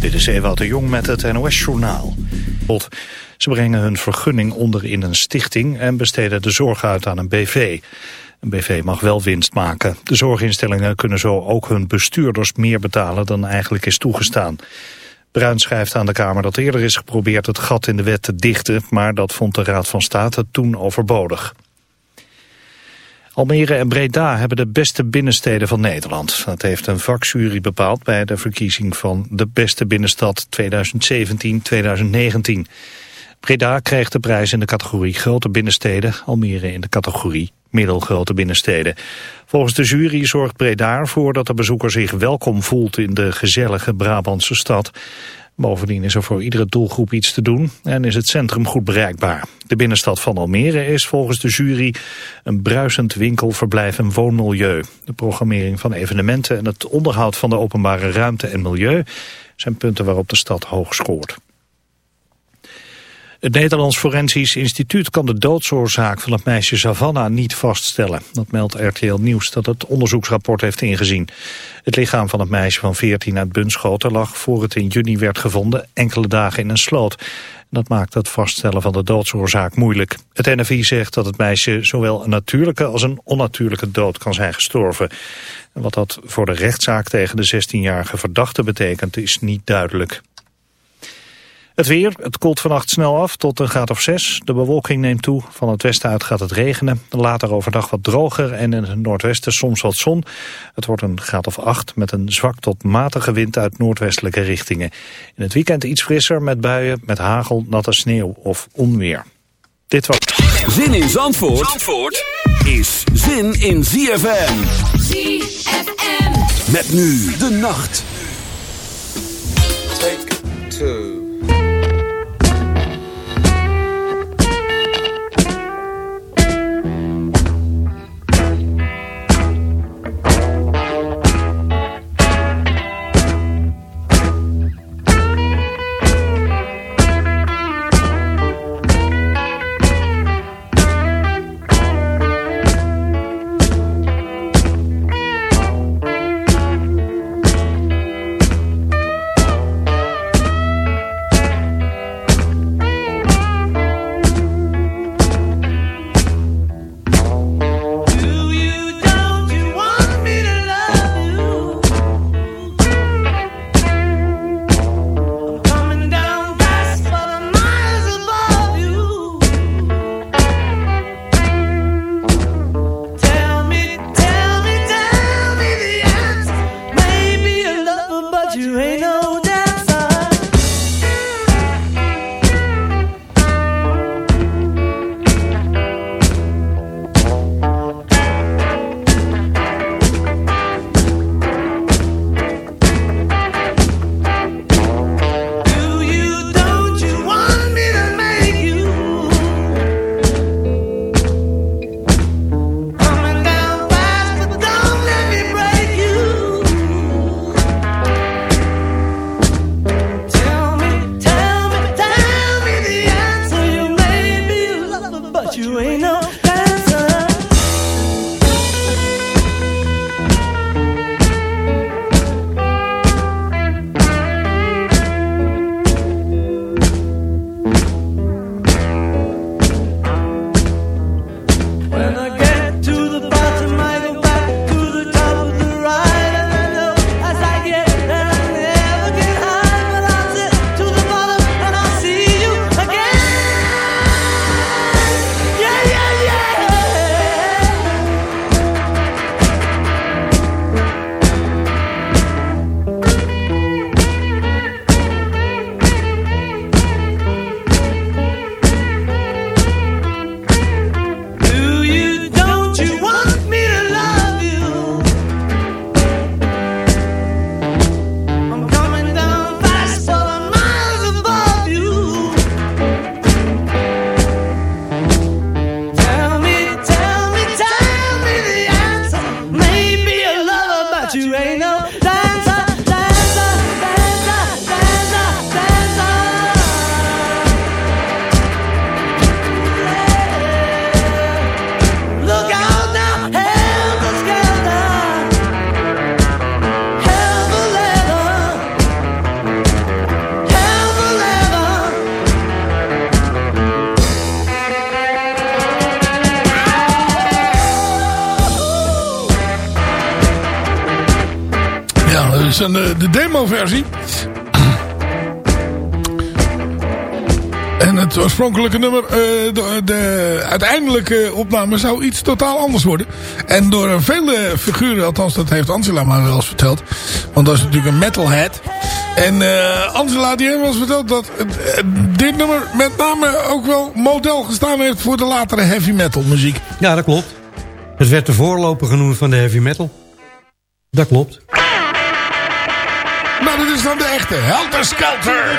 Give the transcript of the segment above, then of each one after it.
Dit is Ewout de Jong met het NOS-journaal. Ze brengen hun vergunning onder in een stichting en besteden de zorg uit aan een BV. Een BV mag wel winst maken. De zorginstellingen kunnen zo ook hun bestuurders meer betalen dan eigenlijk is toegestaan. Bruin schrijft aan de Kamer dat eerder is geprobeerd het gat in de wet te dichten, maar dat vond de Raad van State toen overbodig. Almere en Breda hebben de beste binnensteden van Nederland. Dat heeft een vakjury bepaald bij de verkiezing van de beste binnenstad 2017-2019. Breda kreeg de prijs in de categorie grote binnensteden, Almere in de categorie middelgrote binnensteden. Volgens de jury zorgt Breda ervoor dat de bezoeker zich welkom voelt in de gezellige Brabantse stad. Bovendien is er voor iedere doelgroep iets te doen en is het centrum goed bereikbaar. De binnenstad van Almere is volgens de jury een bruisend winkel, verblijf en woonmilieu. De programmering van evenementen en het onderhoud van de openbare ruimte en milieu zijn punten waarop de stad hoog scoort. Het Nederlands Forensisch Instituut kan de doodsoorzaak van het meisje Savannah niet vaststellen. Dat meldt RTL Nieuws dat het onderzoeksrapport heeft ingezien. Het lichaam van het meisje van 14 uit Bunschoten lag voor het in juni werd gevonden enkele dagen in een sloot. Dat maakt het vaststellen van de doodsoorzaak moeilijk. Het NFI zegt dat het meisje zowel een natuurlijke als een onnatuurlijke dood kan zijn gestorven. En wat dat voor de rechtszaak tegen de 16-jarige verdachte betekent is niet duidelijk. Het weer, het koelt vannacht snel af tot een graad of 6. De bewolking neemt toe. Van het westen uit gaat het regenen. Later overdag wat droger en in het noordwesten soms wat zon. Het wordt een graad of 8 met een zwak tot matige wind uit noordwestelijke richtingen. In het weekend iets frisser met buien met hagel, natte sneeuw of onweer. Dit was... Zin in Zandvoort, Zandvoort is zin in ZFM. ZFM. Met nu de nacht. De demo-versie. En het oorspronkelijke nummer, uh, de, de, uiteindelijke opname zou iets totaal anders worden. En door vele figuren, althans dat heeft Angela maar wel eens verteld. Want dat is natuurlijk een metalhead. En uh, Angela die heeft wel eens verteld dat uh, dit nummer met name ook wel model gestaan heeft voor de latere heavy metal muziek. Ja, dat klopt. Het werd de voorloper genoemd van de heavy metal. Dat klopt. Nou, dit is dan de echte Helter Skelter.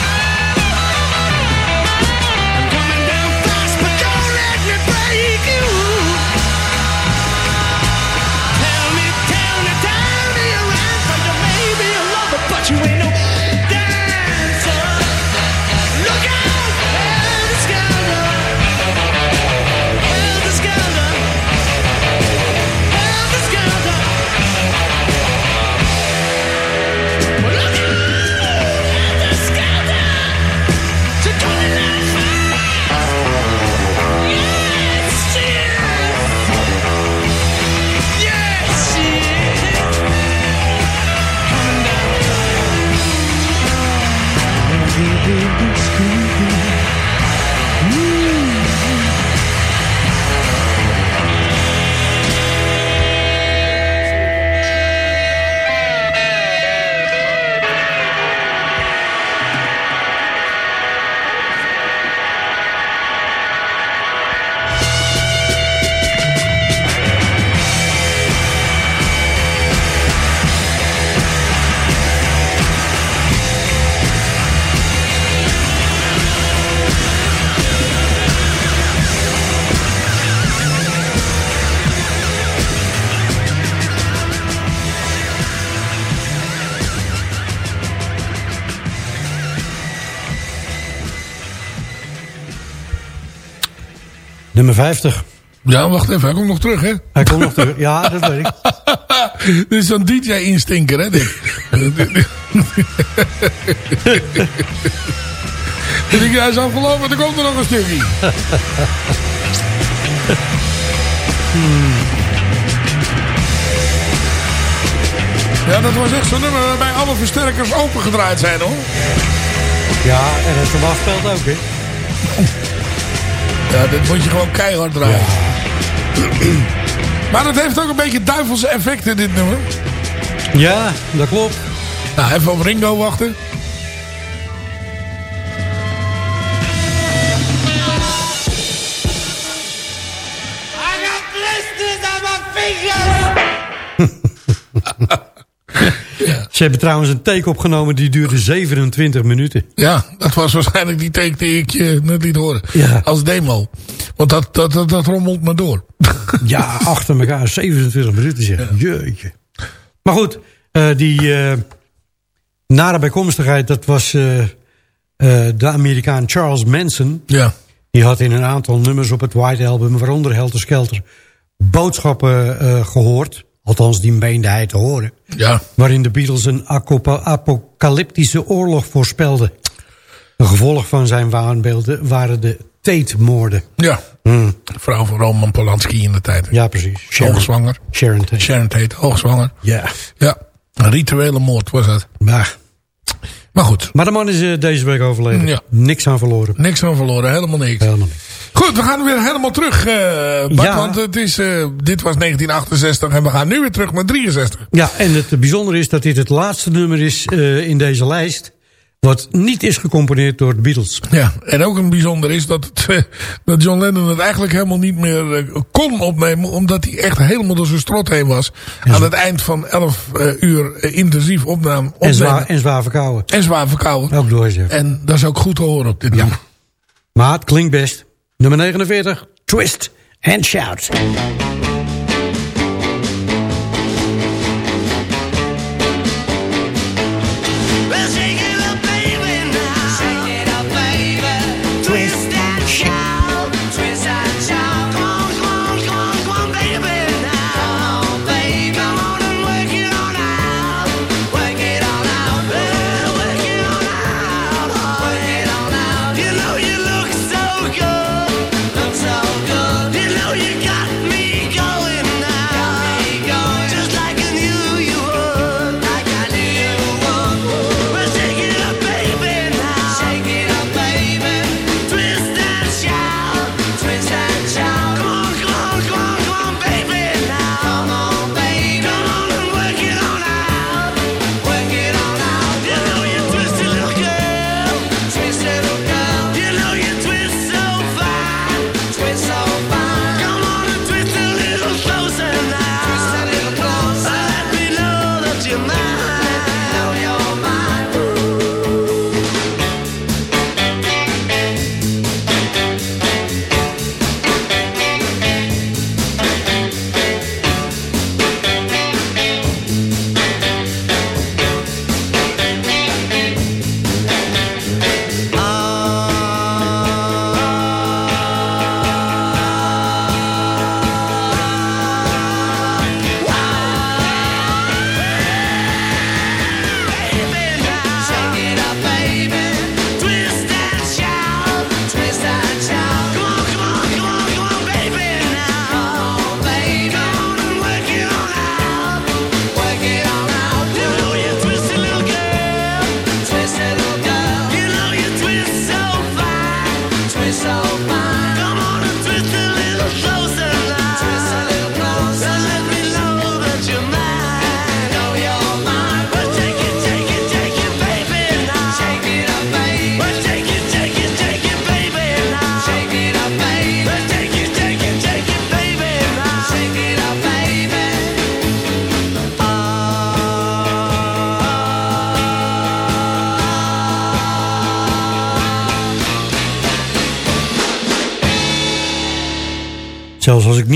Nummer 50. Ja, wacht even. Hij komt nog terug, hè? Hij komt nog terug. Ja, dat weet ik. Dit is zo'n DJ-instinker, hè, dit. Ik denk, hij is afgelopen, er komt er nog een stukje. Ja, dat was echt zo'n nummer waarbij alle versterkers opengedraaid zijn, hoor. Ja, en het speelt ook, hè? Ja, dit moet je gewoon keihard draaien. Maar het heeft ook een beetje duivelse effecten, dit nummer. Ja, dat klopt. Nou, even op Ringo wachten. Ze hebben trouwens een take opgenomen die duurde 27 minuten. Ja, dat was waarschijnlijk die take die ik je net liet horen. Ja. Als demo. Want dat, dat, dat, dat rommelt maar door. Ja, achter elkaar 27 minuten zeg. Jeetje. Maar goed, uh, die uh, nare bijkomstigheid, dat was uh, de Amerikaan Charles Manson. Ja. Die had in een aantal nummers op het White Album, waaronder Helter Skelter, boodschappen gehoord. Althans, die meende hij te horen. Ja. Waarin de Beatles een apocalyptische oorlog voorspelden. Een gevolg van zijn waanbeelden waren de Tate-moorden. Ja. Hmm. Vrouw van Roman Polanski in de tijd. Ja, precies. Sharon, hoogzwanger. Sharon Tate. Sharon Tate, hoogzwanger. Ja. Ja. Een rituele moord was dat. Maar, maar goed. Maar de man is uh, deze week overleden. Ja. Niks aan verloren. Niks aan verloren, helemaal niks. Helemaal niks. Goed, we gaan weer helemaal terug, uh, Bart, Ja. want het is, uh, dit was 1968 en we gaan nu weer terug naar 63. Ja, en het bijzondere is dat dit het laatste nummer is uh, in deze lijst... wat niet is gecomponeerd door de Beatles. Ja, en ook een bijzonder is dat, het, uh, dat John Lennon het eigenlijk helemaal niet meer uh, kon opnemen... omdat hij echt helemaal door zijn strot heen was. Aan het eind van 11 uh, uur intensief opname. En zwaar, en zwaar verkouden. En zwaar verkouden. Ook. En dat is ook goed te horen op dit Ja. nummer. Maar het klinkt best. Nummer 49, Twist and Shout.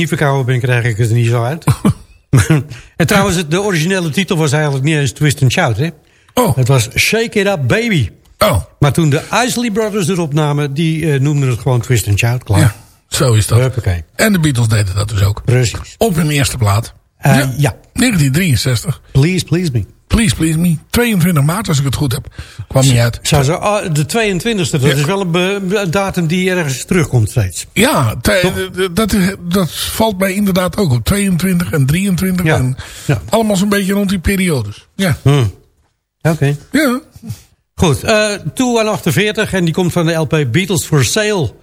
Niet verkouden ben, krijg ik het er niet zo uit. en trouwens, de originele titel was eigenlijk niet eens Twist and Shout, hè? Oh, Het was Shake It Up Baby. oh. Maar toen de Isley Brothers erop namen, die eh, noemden het gewoon Twist and Shout. Klaar. Ja, zo is dat. Huppakee. En de Beatles deden dat dus ook. Precies. Op hun eerste plaat. Eh, ja. 1963. Please, please me. Please, please me. 22 maart, als ik het goed heb. Kwam niet uit. Zou zo, ah, de 22e, dat Ja. is wel een, datum die ergens terugkomt steeds. Ja, dat, is- dat valt mij inderdaad ook op. 22 en 23. Ja. En Ja. Allemaal zo'n beetje rond die periodes. Ja. Hm. Oké. Ja. Goed, eh toe aan 48 en die komt van de LP Beatles for Sale.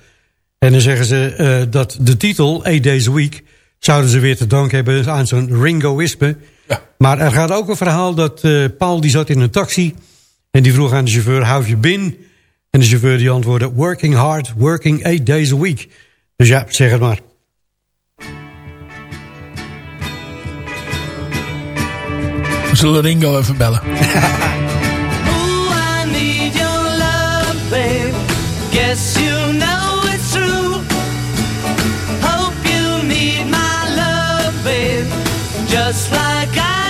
En dan zeggen ze eh, dat de titel, Eight Days a Week... zouden ze weer te danken hebben aan zo'n Ringoïsme. Ja. Maar er gaat ook een verhaal dat eh, Paul die zat in een taxi... en die vroeg aan de chauffeur, how have you been? En de chauffeur die antwoordde, working hard, working eight days a week. Dus ja, zeg het maar. We zullen Ringo even bellen. Ooh, I need your love, babe. Guess you know it's true. Hope you need my love, babe. Just like I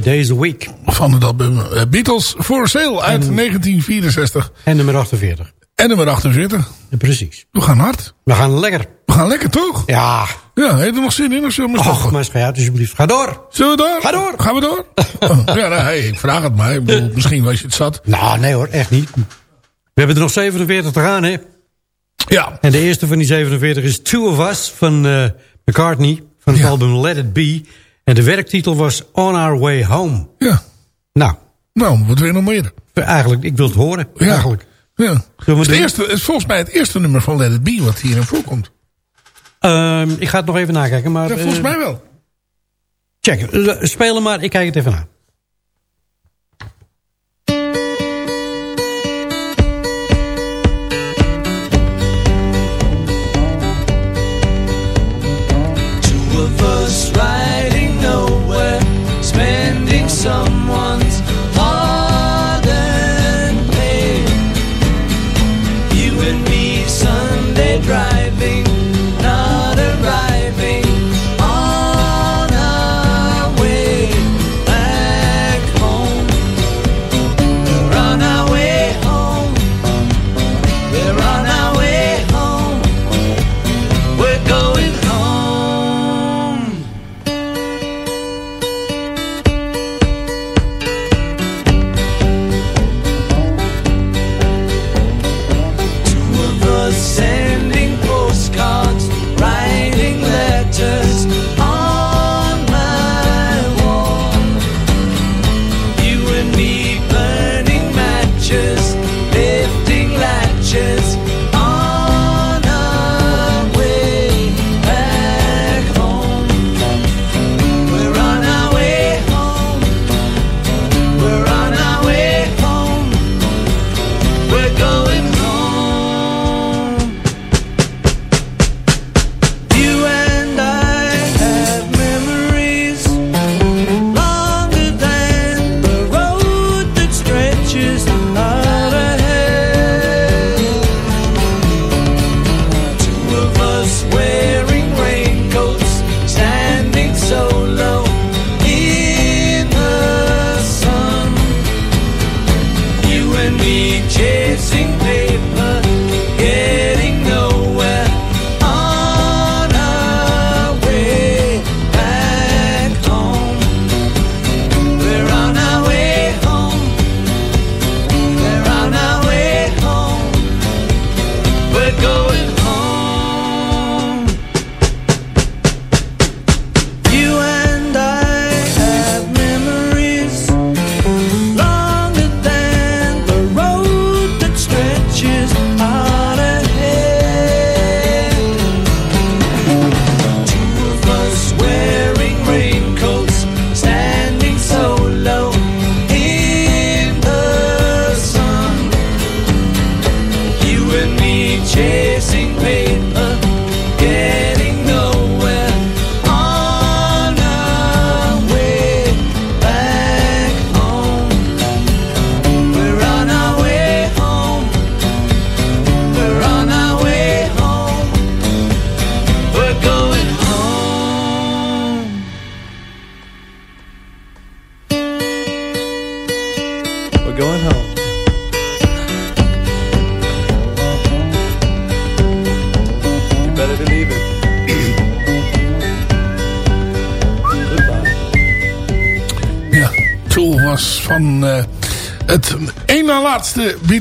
Days a Week. Van het album eh, Beatles for Sale uit 1964. En nummer 48. En nummer 48. Ja, precies. We gaan hard. We gaan lekker. We gaan lekker toch? Ja. Ja, heeft er nog zin in of maar Och, maar schat, alsjeblieft. Ga door. Zullen we door? Ga door. Gaan we door? Oh, ja, nou, hey, ik vraag het maar. Ik bedoel, misschien was je het zat. Nou, nee hoor, echt niet. We hebben er nog 47 te gaan, hè. Ja. En de eerste van die 47 is Two of Us van eh, McCartney. Van het Ja. album Let It Be. En de werktitel was On Our Way Home. Ja. Nou, Nou, wat wil je nog meer? eigenlijk, ik wil het horen. Ja. Eigenlijk. Ja. Het is, eerste, het is volgens mij het eerste nummer van Let It Be wat hierin voorkomt. Ehm, ik ga het nog even nakijken. Maar, Ja, volgens eh, mij wel. Check, speel hem maar, ik kijk het even na.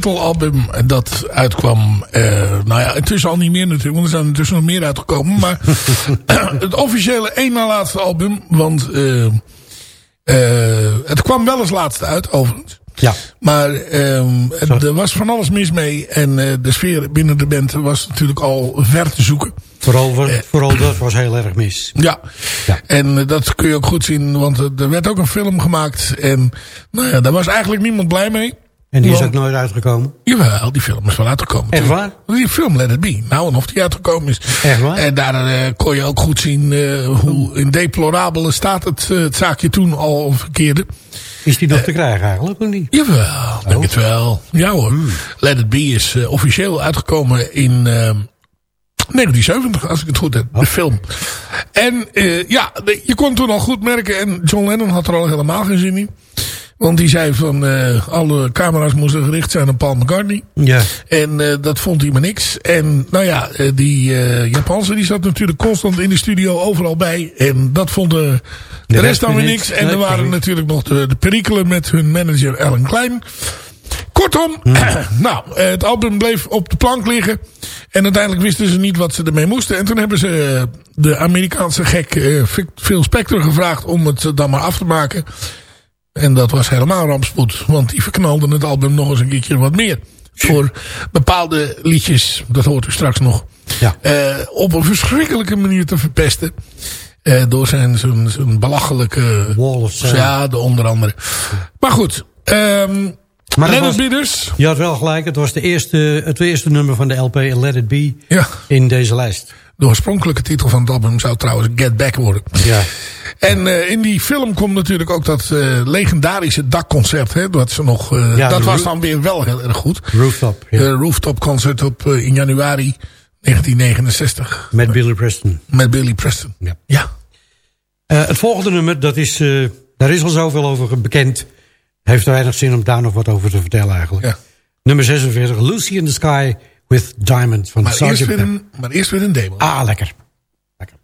Laatste Beatle-album dat uitkwam. eh, nou ja, intussen al niet meer natuurlijk, want er zijn intussen nog meer uitgekomen. Maar het officiële één na laatste album, want eh, eh, het kwam wel eens laatste uit, overigens. Ja. Maar ehm, het- er was van alles mis mee. En de sfeer binnen de band was natuurlijk al ver te zoeken. Vooral, vooral dat was heel erg mis. Ja, Ja. en dat kun je ook goed zien. Want er werd ook een film gemaakt. En nou ja, daar was eigenlijk niemand blij mee. En die is ook nooit uitgekomen. Jawel, die film is wel uitgekomen. Echt waar? Die film Let It Be. Nou, en of die uitgekomen is. Echt waar? En daar eh, kon je ook goed zien eh, hoe in deplorabele staat het, eh, het zaakje toen al verkeerde. Is die nog te krijgen eigenlijk, of niet? Jawel, denk het wel. Ja hoor. Let It Be is officieel uitgekomen in eh, 1970, als ik het goed heb. De film. En ja, je kon toen al goed merken. En John Lennon had er al helemaal geen zin in. Want die zei van eh, alle camera's moesten gericht zijn op Paul McCartney. Ja. En eh, dat vond hij maar niks. En nou ja, eh, die eh Japanse die zat natuurlijk constant in de studio overal bij. En dat vonden de, rest rest dan weer niks. En er waren natuurlijk nog de, de perikelen met hun manager Alan Klein. Kortom, Hmm. nou, het album bleef op de plank liggen. En uiteindelijk wisten ze niet wat ze ermee moesten. En toen hebben ze de Amerikaanse gek eh, Phil Spector gevraagd om het dan maar af te maken. En dat was helemaal rampspoed. Want die verknalden het album nog eens een keertje wat meer. Voor bepaalde liedjes, dat hoort u straks nog. Ja. eh, op een verschrikkelijke manier te verpesten. Eh, door zijn, zijn, zijn belachelijke... Wall of. Ja, de onder andere. Maar goed. ehm Maar Leonard was- Bidders. Je had wel gelijk, het was de eerste, het eerste nummer van de LP Let It Be Ja, in deze lijst. De oorspronkelijke titel van het album zou trouwens Get Back worden. Ja. En eh, in die film komt natuurlijk ook dat eh, legendarische dakconcert. Hè, dat ze nog, eh, Ja, dat was dan weer wel heel erg goed. Rooftop. Ja. Rooftop concert op, in januari 1969. Met Billy Preston. Met Billy Preston. Ja. Ja. Het volgende nummer, dat is, daar is al zoveel over bekend. Heeft weinig zin om daar nog wat over te vertellen eigenlijk. ja. Nummer 46, Lucy in the Sky with Diamond van Maar, Sgt. eerst weer Pepper. een, maar eerst weer een demo. Ah, lekker. lekker.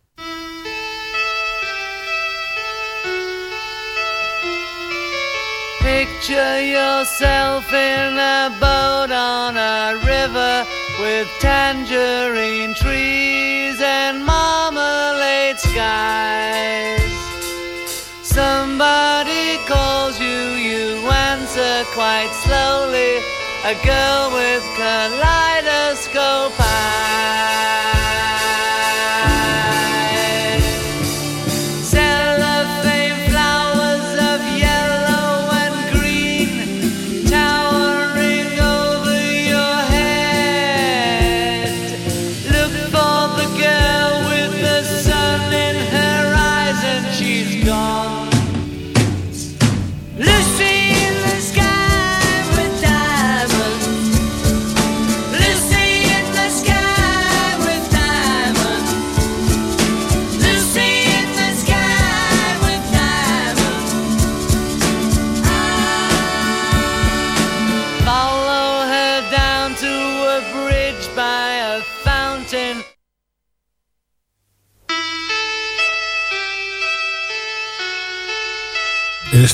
Picture yourself in a boat on a river with tangerine trees and marmalade skies. Somebody calls you, you answer quite slowly. A girl with kaleidoscope eyes.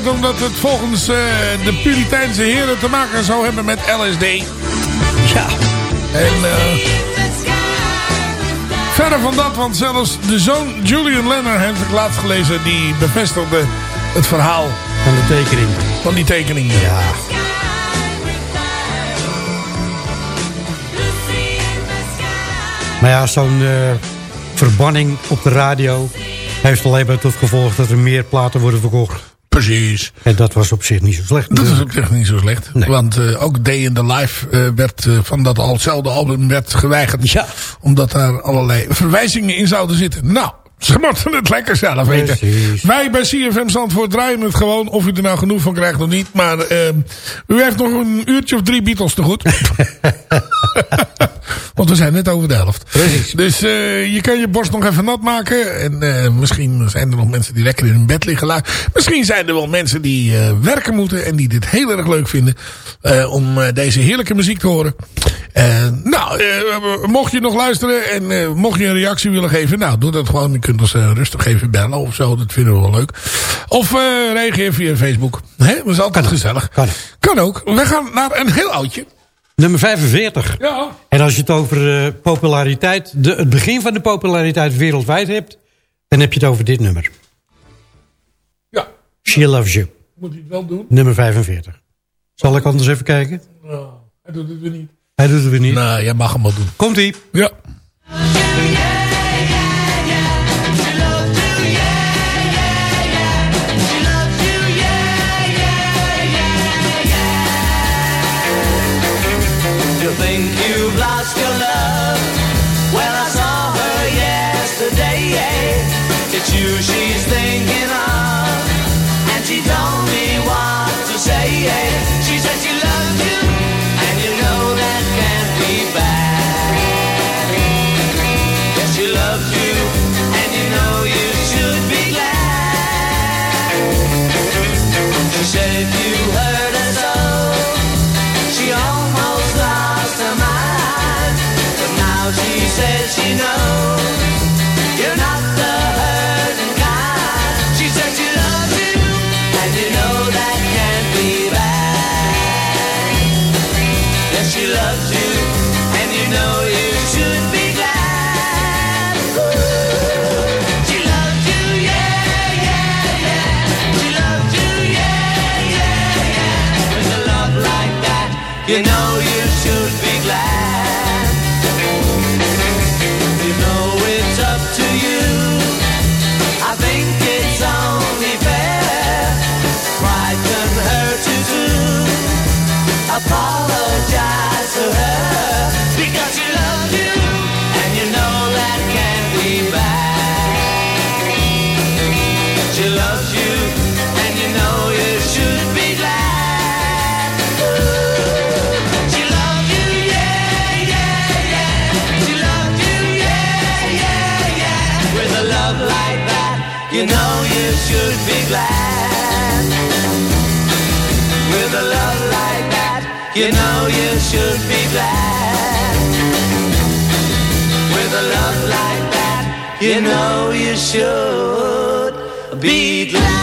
Omdat het volgens eh, de Puriteinse heren te maken zou hebben met LSD. Ja. En with verder van dat, want zelfs de zoon Julian Lennon heeft ik laatst gelezen. Die bevestigde het verhaal Van de tekening. van die tekening. Ja. Maar ja, zo'n eh, verbanning op de radio... heeft alleen maar tot gevolg dat er meer platen worden verkocht. Precies. En dat was op zich niet zo slecht. Dat is ook echt niet zo slecht. Nee. Want eh, ook Day in the Life eh, werd eh, van dat al hetzelfde album werd geweigerd. Ja. Omdat daar allerlei verwijzingen in zouden zitten. Nou, ze moeten het lekker zelf weten. Precies. Wij bij CFM Zandvoort draaien het gewoon. Of u er nou genoeg van krijgt of niet. Maar eh, u heeft nog een uurtje of drie Beatles te goed. Want we zijn net over de helft. Precies. Dus eh, je kan je borst nog even nat maken. En eh, misschien zijn er nog mensen die lekker in hun bed liggen. Misschien zijn er wel mensen die eh, werken moeten. En die dit heel erg leuk vinden. om deze heerlijke muziek te horen. Eh, nou, eh, mocht je nog luisteren. En eh, mocht je een reactie willen geven. Nou, doe dat gewoon. Je kunt ons rustig even bellen of zo. Dat vinden we wel leuk. Of reageer via Facebook. Hè? Dat is altijd gezellig. Kan. Kan ook. We gaan naar een heel oudje. Nummer 45. Ja. En als je het over populariteit... De, het begin van de populariteit wereldwijd hebt... dan heb je het over dit nummer. Ja. She Loves You. Moet hij het wel doen? Nummer 45. Zal ik anders even kijken? Nou, hij doet het weer niet. Hij doet het weer niet. Nou, jij mag hem wel doen. Komt-ie. Ja. You know you should be glad. With a love like that, you know you should be glad. With a love like that, you know you should be glad.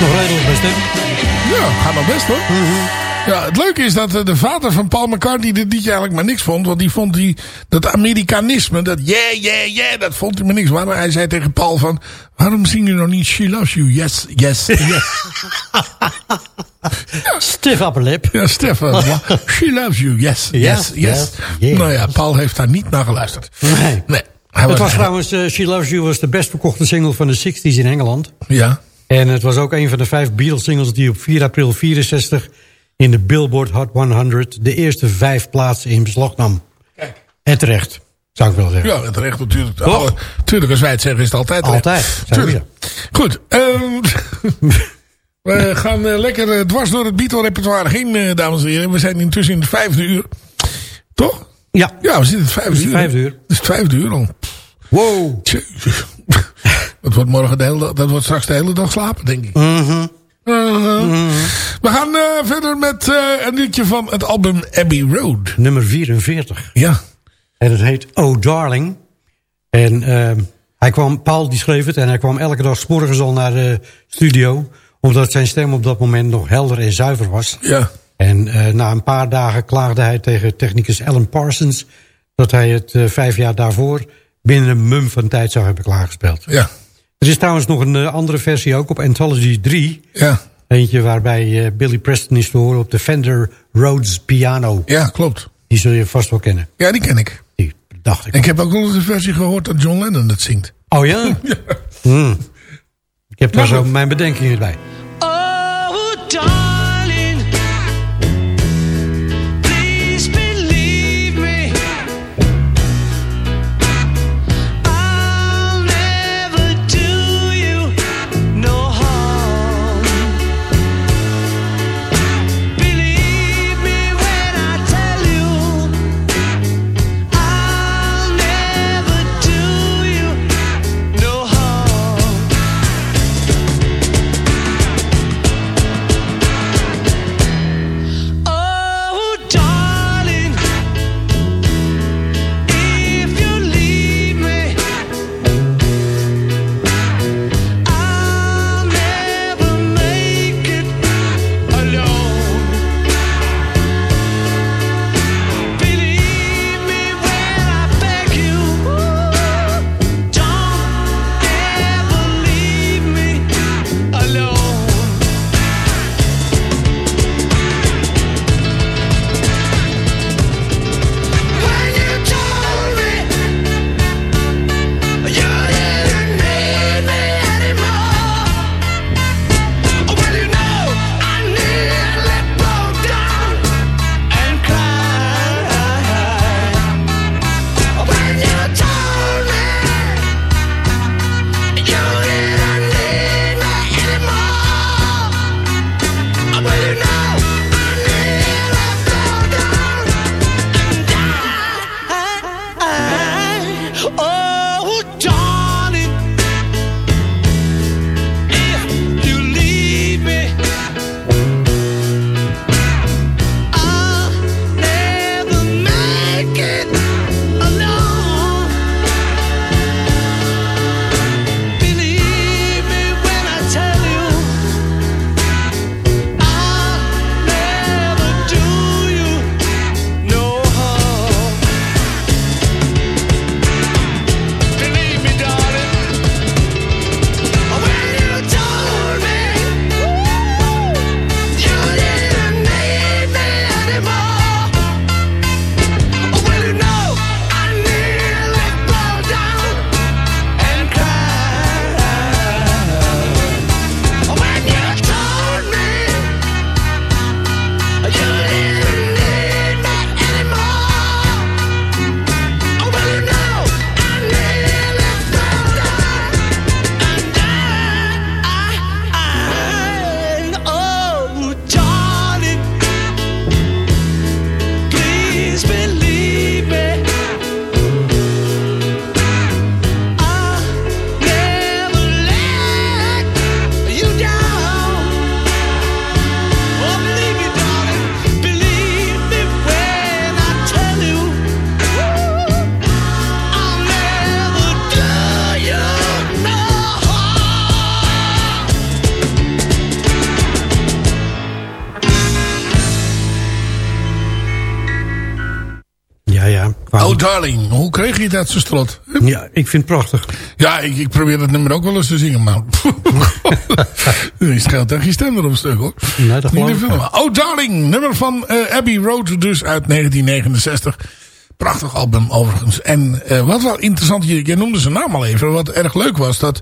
Nog redelijk best, hè? Ja, gaat nog best hoor. Mhm. Ja, het leuke is dat eh, de vader van Paul McCartney dit liedje eigenlijk maar niks vond. Want die vond die, dat Amerikanisme, dat yeah, yeah, yeah, dat vond hij maar niks. Maar hij zei tegen Paul van, waarom zing je nog niet She Loves You? Yes, yes, yes. Stiff upper lip. Ja, Stefan, She Loves You, yes, yes, yes. Nou ja, Paul heeft daar niet naar geluisterd. Nee. Nee. Hij Het was was, trouwens, eh, She Loves You was de best verkochte single van de 60s in Engeland. ja, En het was ook een van de vijf Beatles singles die op 4 april 64 in de Billboard Hot 100 de eerste vijf plaatsen in beslag nam. En terecht, zou ik willen zeggen. ja, het recht natuurlijk. Toch? Alle- tuurlijk, als wij het zeggen is het altijd terecht. Altijd, Tuurlijk. Goed. ehm, we gaan eh, lekker eh, dwars door het Beatle-repertoire heen, eh, dames en heren. We zijn intussen in het vijfde uur. Toch? Ja, Ja, we zitten in het vijfde uur. het vijfde uur. Het is het vijfde uur al. wow. Jezus. Dat wordt morgen de hele dat wordt straks de hele dag slapen, denk ik. Mhm. We gaan eh, verder met eh, een liedje van het album Abbey Road. Nummer 44. Ja. En het heet Oh Darling. En ehm, hij kwam, Paul die schreef het en hij kwam elke dag morgens al naar de studio. Omdat zijn stem op dat moment nog helder en zuiver was. Ja. En eh, na een paar dagen klaagde hij tegen technicus Alan Parsons... dat hij het vijf jaar daarvoor binnen een mum van tijd zou hebben klaargespeeld. Ja. Er is trouwens nog een eh, andere versie ook op Anthology 3. Ja. Eentje waarbij eh, Billy Preston is te horen op de Fender Rhodes piano. Ja, klopt. Die zul je vast wel kennen. Ja, die ken ik. Die dacht ik. Ik heb ook nog eens een versie gehoord dat John Lennon het zingt. Oh ja? Hmm. Ik heb daar Maar zo mijn bedenkingen bij. Qua- Oh darling, hoe kreeg je het uit zijn strot? Ja, ik vind het prachtig. Ja, ik, ik probeer dat nummer ook wel eens te zingen, maar... Je scheelt echt je stem erop stuk, hoor. Nee, dat Niet te veel. Oh Darling, nummer van eh, Abbey Road dus uit 1969. Prachtig album overigens. En eh, wat wel interessant, je, je noemde zijn naam al even. Wat erg leuk was, dat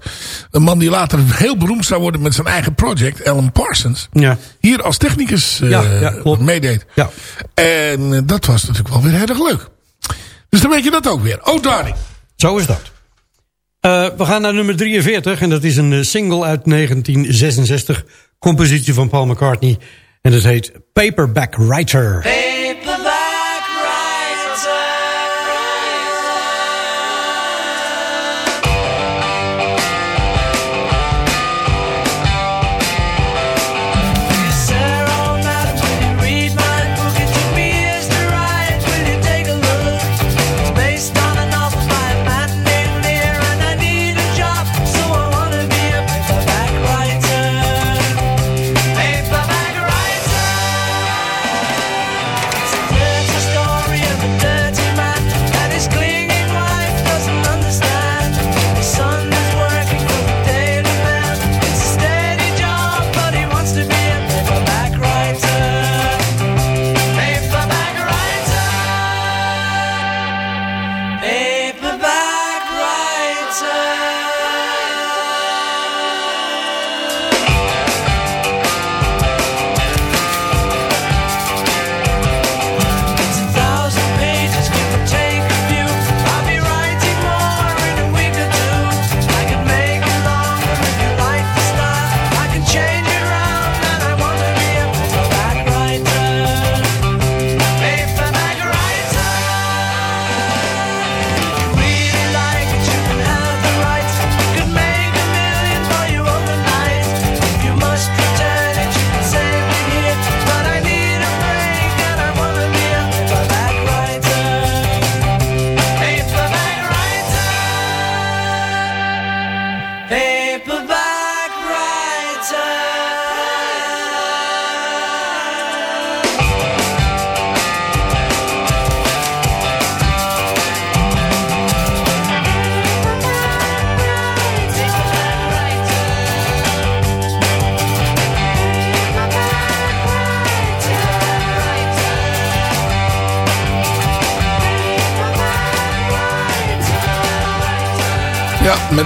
een man die later heel beroemd zou worden met zijn eigen project, Alan Parsons. Ja. Hier als technicus eh, Ja, ja, klopt. meedeed. Ja. En eh, dat was natuurlijk wel weer heel erg leuk. Dus dan weet je dat ook weer. Oh Darling. Zo is dat. Eh, we gaan naar nummer 43 en dat is een single uit 1966. Compositie van Paul McCartney. En dat heet Paperback Writer. Paperback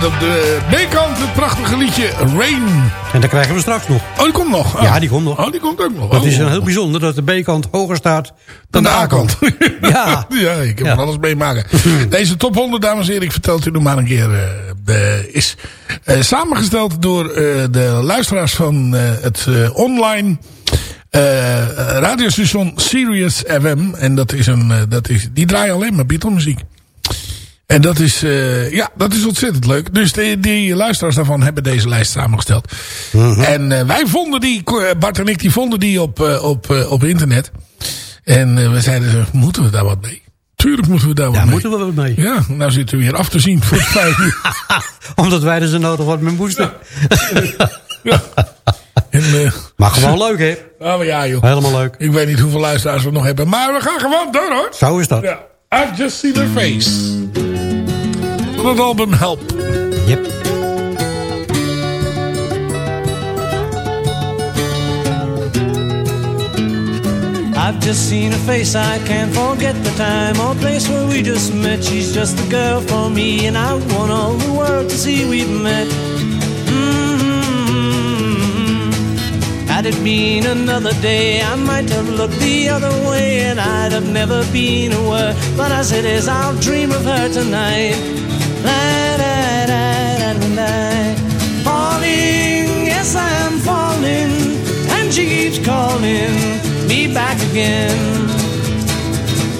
met op de B-kant het prachtige liedje Rain. En dat krijgen we straks nog. Oh, die komt nog. Oh. Ja, die komt nog. Oh, die komt ook nog. Dat Oh. is een heel bijzonder dat de B-kant hoger staat dan Dan de A-kant. Ja. ja, ik heb Ja. er alles meemaken. Deze top 100, dames en heren, ik vertel het u nog maar een keer, eh, de- is eh, samengesteld door eh, de luisteraars van eh, het eh, online eh, radiostation Sirius FM. En dat is een, eh, dat is, die draaien alleen maar Beatle muziek. En dat is, eh, ja, dat is ontzettend leuk. Dus die, die luisteraars daarvan hebben deze lijst samengesteld. En eh, wij vonden die, Bart en ik, die vonden die op, eh, op, eh, op internet. En eh, we zeiden, moeten we daar wat mee? Tuurlijk moeten we daar wat Daar mee. moeten we wat mee. Ja, nou zitten we weer af te zien voor vijf uur. Omdat wij er zo nodig wat mee moesten. En, eh, Maar gewoon leuk, hè? oh, maar ja, joh. Helemaal leuk. Ik weet niet hoeveel luisteraars we nog hebben. Maar we gaan gewoon door, hoor. Zo is dat. Ja. I've just seen her face. Van het album Help. Yep. I've just seen a face, I can't forget the time or place where we just met. She's just the girl for me, and I want all the world to see we've met. Mm-hmm. Had it been another day, I might have looked the other way, and I'd have never been aware. But as it is, I'll dream of her tonight. Falling, yes, I am falling, and she keeps calling me back again.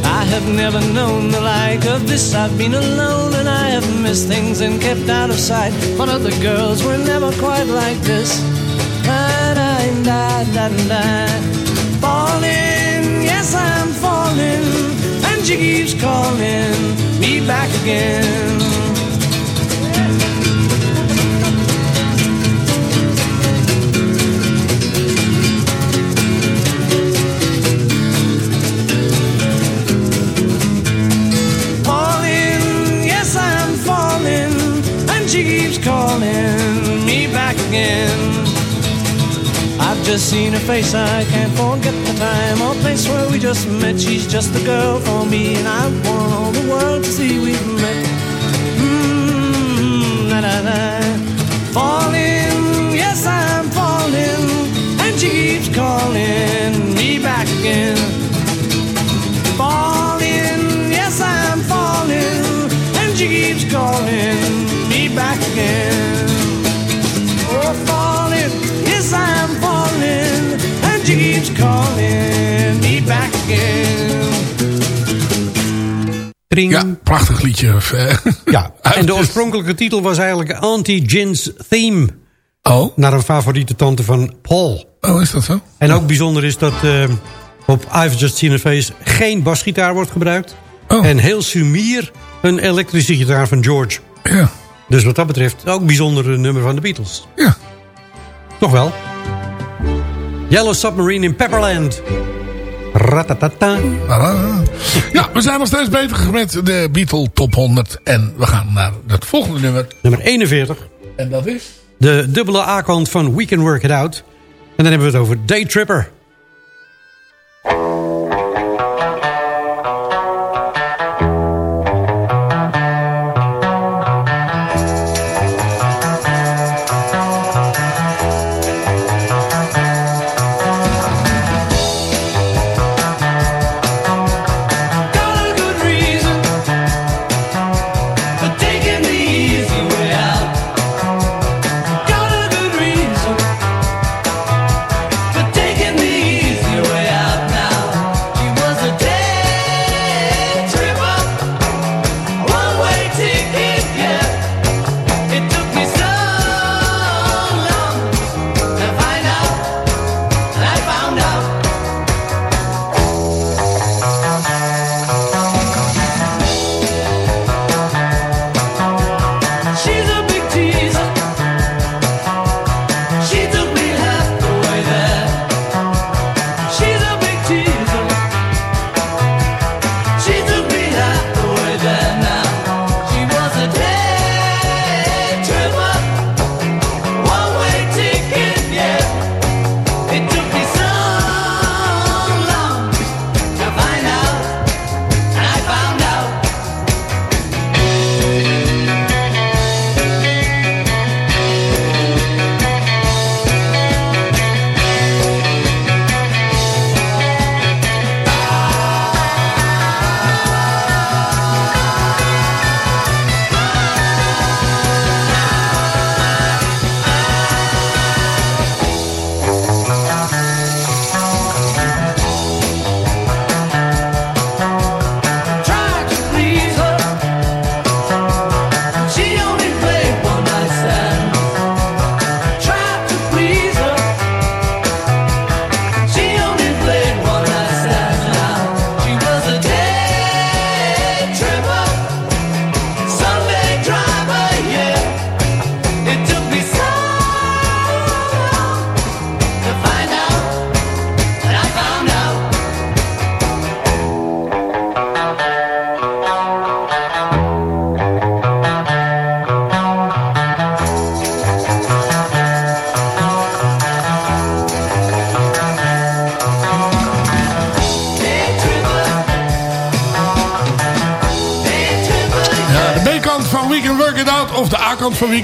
I have never known the like of this. I've been alone and I have missed things and kept out of sight. But other girls were never quite like this. Falling, yes, I'm falling, and she keeps calling me back again. Just seen her face, I can't forget the time or place where we just met. She's just the girl for me, and I want all the world to see we've met. Mmm, la la la. Falling, yes, I'm falling, and she keeps calling me back again. Ja, prachtig liedje. Ja, en de oorspronkelijke titel was eigenlijk Auntie Gin's Theme. Oh, Naar een favoriete tante van Paul. oh, is dat zo? En ook bijzonder is dat eh, op I've Just Seen a Face geen basgitaar wordt gebruikt. Oh. En heel sumier een elektrische gitaar van George. Ja, Dus wat dat betreft ook bijzonder een nummer van de Beatles. ja. Toch wel. Yellow Submarine in Pepperland. Ratatata. Ja, we zijn nog steeds bezig met de Beatle Top 100. En we gaan naar het volgende nummer. Nummer 41. En dat is... De dubbele A-kant van We Can Work It Out. En dan hebben we het over Day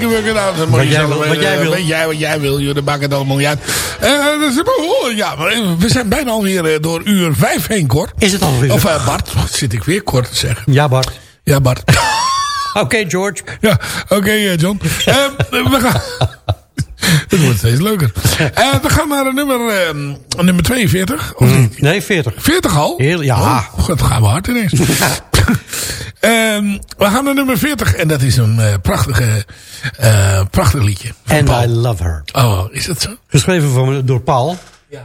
A-kant van We Can Work It Out. Dat moet Wat jij wil, eh, wat jij wil. Weet jij wat jij wil, joh. Dat maakt het allemaal niet uit. Eh, dat is, oh, ja, maar we zijn bijna alweer eh, door uur vijf heen, Cor. Is het alweer? Of eh, Bart, wat zit ik weer kort te zeggen. Ja, Bart. Ja, Bart. Oké, George. ja, oké, eh, John. Eh, we gaan... Het wordt steeds leuker. Eh, we gaan naar nummer, eh, nummer 42. Of niet? Nee, 40. 40 al? Heel- ja. Oh, dat gaan we hard ineens. Ehm, we gaan naar nummer 40. En dat is een eh, prachtige, eh, prachtig liedje. And Paul. I Love Her. Oh, is dat zo? Geschreven van, door Paul.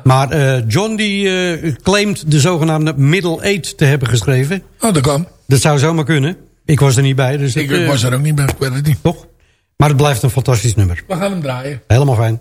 Maar eh, John die claimt de zogenaamde middle eight te hebben geschreven. Oh, dat kan. Dat zou zomaar kunnen. Ik was er niet bij, dus Ik was er ook niet bij. Ik weet het niet. toch? Maar het blijft een fantastisch nummer. We gaan hem draaien. Helemaal fijn.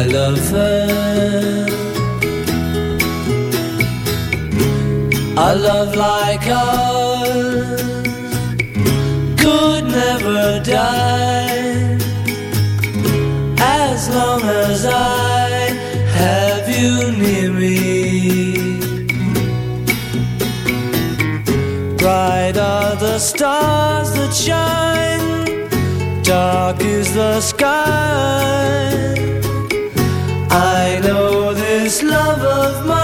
I love her. A love like ours could never die as long as I have you near me. Bright are the stars that shine, dark is the sky. This love of mine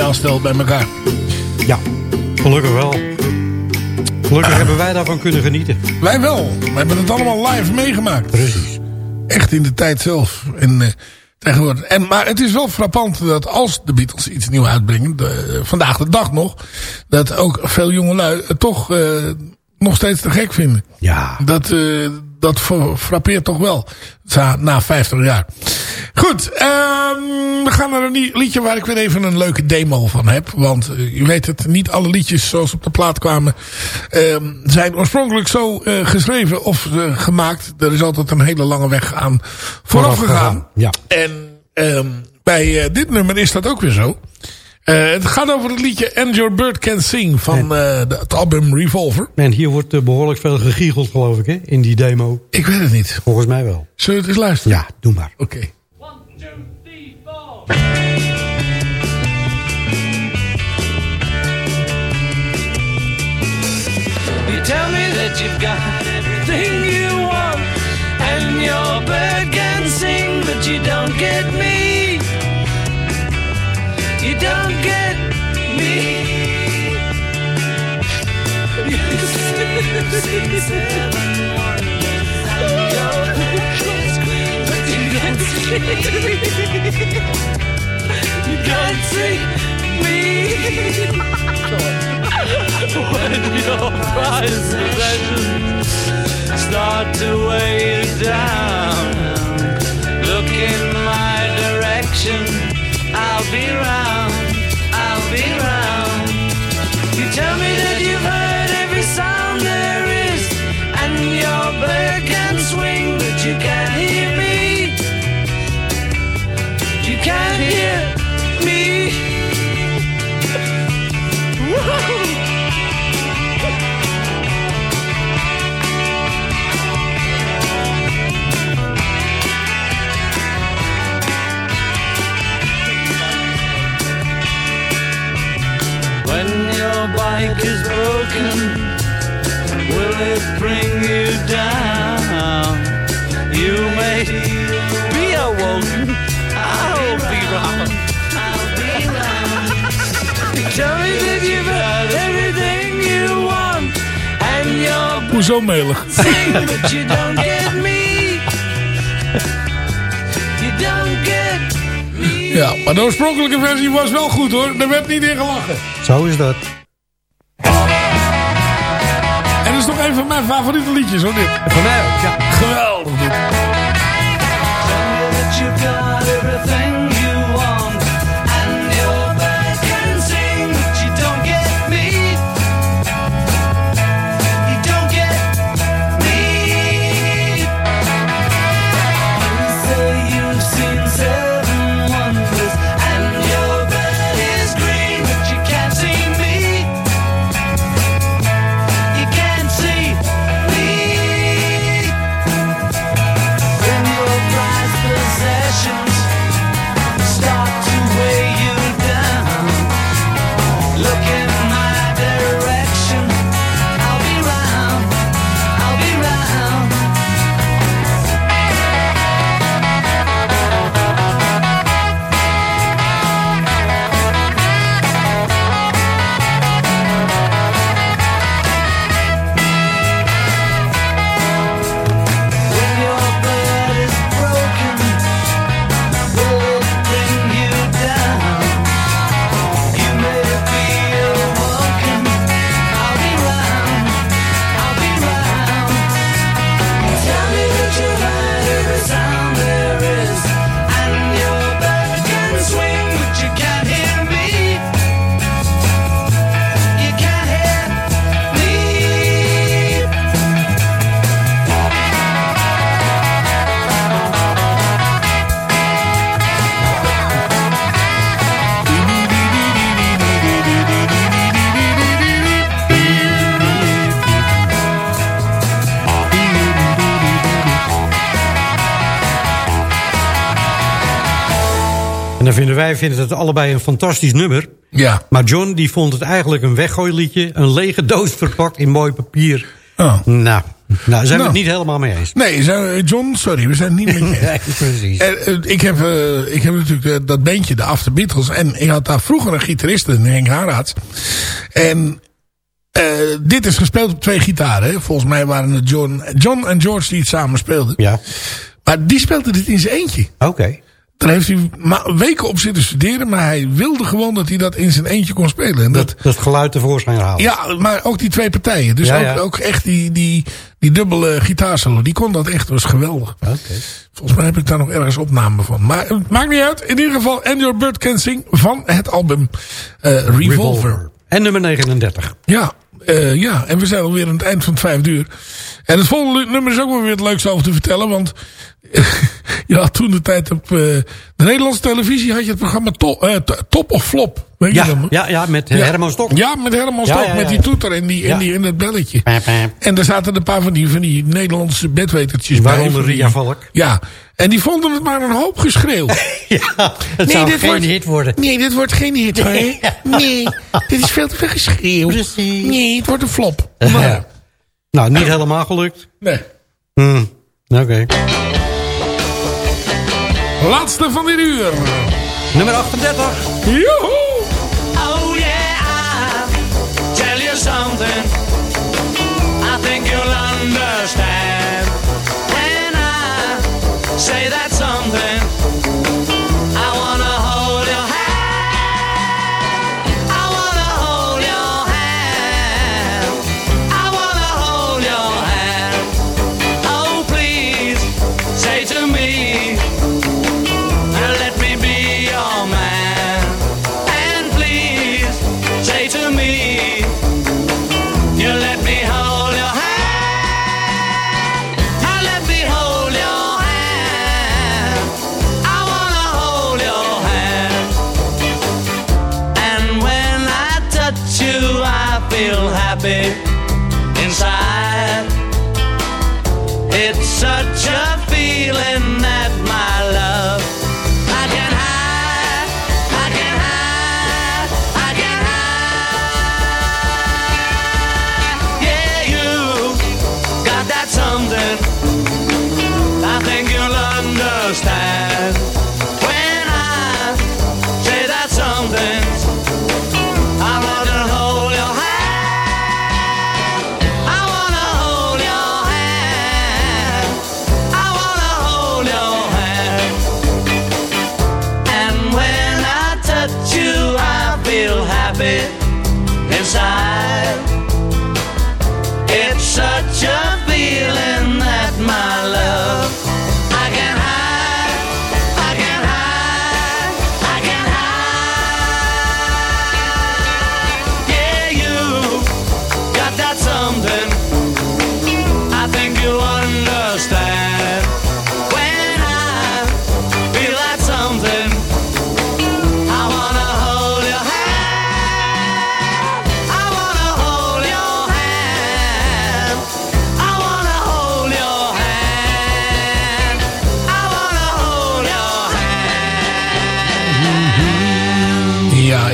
geniaal stel bij elkaar. Ja, gelukkig wel. Gelukkig hebben wij daarvan kunnen genieten. Wij wel. We hebben het allemaal live meegemaakt. Precies. Echt in de tijd zelf. En, eh, tegenwoordig. En, maar het is wel frappant dat als de Beatles iets nieuws uitbrengen, de- vandaag de dag nog, dat ook veel jongelui het toch eh, nog steeds te gek vinden. Ja. Dat, eh, dat fra- frappeert toch wel. Na 50 jaar. Goed, ehm, we gaan naar een liedje waar ik weer even een leuke demo van heb. Want eh, u weet het, niet alle liedjes zoals op de plaat kwamen... ehm, zijn oorspronkelijk zo eh, geschreven of eh, gemaakt. Er is altijd een hele lange weg aan vooraf gegaan. Ja. En ehm, bij dit nummer is dat ook weer zo. Eh, het gaat over het liedje And Your Bird Can Sing van eh, het album Revolver. En hier wordt eh, behoorlijk veel gegiegeld geloof ik hè, in die demo. Ik weet het niet. Volgens mij wel. Zullen we het eens luisteren? Ja, doe maar. Oké. You tell me that you've got you don't see me. when your prized possessions start to weigh you down. Look in my direction, I'll be round, I'll be round. You tell me that you've heard bird can swing, but you can't hear me. You can't hear me. When your bike is broken, it bring you down? You may be awoken. I'll be wrong. I'll be wrong. Tell me that you've had everything you want, and you're Hoezo melig? sing, but you don't get me. You don't get me. Ja, maar de oorspronkelijke versie was wel goed hoor. Er werd niet in gelachen. Zo is dat. Een van mijn favoriete liedjes hoor dit. Van mij ook, ja. Geweldig dit. Dan vinden wij vinden het allebei een fantastisch nummer. Ja. Maar John die vond het eigenlijk een weggooiliedje. Een lege doos verpakt in mooi papier. Oh. Nou, nou zijn we Nou. het niet helemaal mee eens. Nee, zo- John, sorry, we zijn het niet met je eens. Nee, precies. En, eh, ik, heb, eh, ik heb natuurlijk eh, dat bandje, de After Beatles. En ik had daar vroeger een gitarist, Henk Haraerts. En eh, dit is gespeeld op twee gitaren. Volgens mij waren het John, John en George die het samen speelden. Ja, Maar die speelde dit in zijn eentje. oké. Daar heeft hij weken op zitten studeren. Maar hij wilde gewoon dat hij dat in zijn eentje kon spelen. En dat, Dat, dat geluid tevoorschijn halen. ja, maar ook die twee partijen. Dus Ja, ook, ja. ook echt die, die, die dubbele gitaarsolo. Die kon dat echt. Dat was geweldig. Volgens mij heb ik daar nog ergens opname van. Maar het maakt niet uit. In ieder geval And Your Bird Can Sing van het album eh, Revolver. En nummer 39. Ja, eh, ja, en we zijn alweer aan het eind van het vijfde uur. En het volgende nummer is ook wel weer het leukste over te vertellen. Want je had toen de tijd op eh, de Nederlandse televisie had je het programma Top, eh, Top of Flop. Weet je Ja, dat? ja, ja, met eh, Herman Stok. Ja, met Herman Ja, Stok, ja, met ja, die ja. toeter en, die, en, Ja. die, en dat belletje. En daar zaten een paar van die, van die Nederlandse bedwetertjes bij. Waaronder Ria Valk. Ja, en die vonden het maar een hoop geschreeuw. Ja, het zou geen hit worden. Nee, dit wordt geen hit hoor. Nee, dit is veel te veel geschreeuw. Precies. Nee, het wordt een flop. Ja. Maar, Nou, niet helemaal gelukt. nee. Hm, Oké. Laatste van dit uur. Nummer 38. Joehoe! Oh yeah, tell you something. I think you'll understand when I say that something.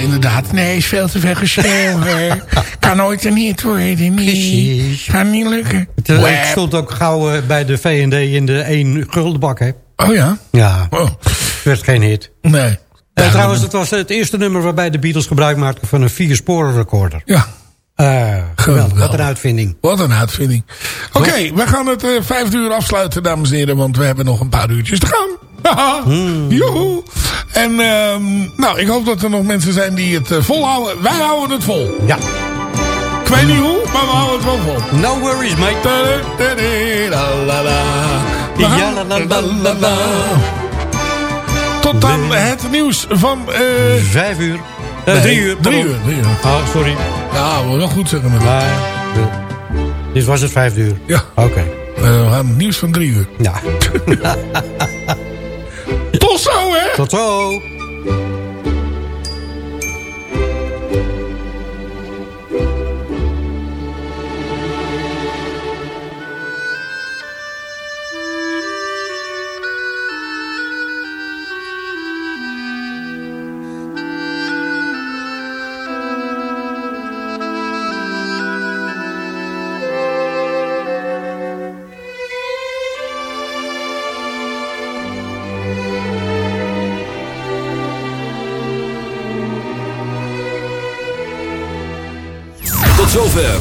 Inderdaad. Nee, is veel te geschreeuw. hè. kan nooit een hit worden. Nee. Kan niet lukken. Het, eh, ik stond ook gauw eh, bij de V&D in de 1 guldenbak, hè. Oh ja? Ja, Oh, het werd geen hit. nee. Ja, trouwens, het was het eerste nummer waarbij de Beatles gebruik maakten van een vier-sporen recorder. Ja, Eh, geweldig, wat een uitvinding. wat een uitvinding. Oké, we gaan het eh, vijfde uur afsluiten, dames en heren. Want we hebben nog een paar uurtjes te gaan. Haha, Hmm. Joehoe. En ehm, nou, ik hoop dat er nog mensen zijn die het eh, volhouden. Wij houden het vol. Ja, Ik weet niet hoe, maar we houden het wel vol. no worries, mate. Tot aan het nieuws van... eh, Vijf uur. Eh, nee, drie uur. Drie uur, drie uur. Ah, sorry. Ja, we wel goed zeggen met Maar, dit was het vijfde uur. Ja, Oké. we gaan het nieuws van drie uur. Ja, Tot zo, hè? tot zo.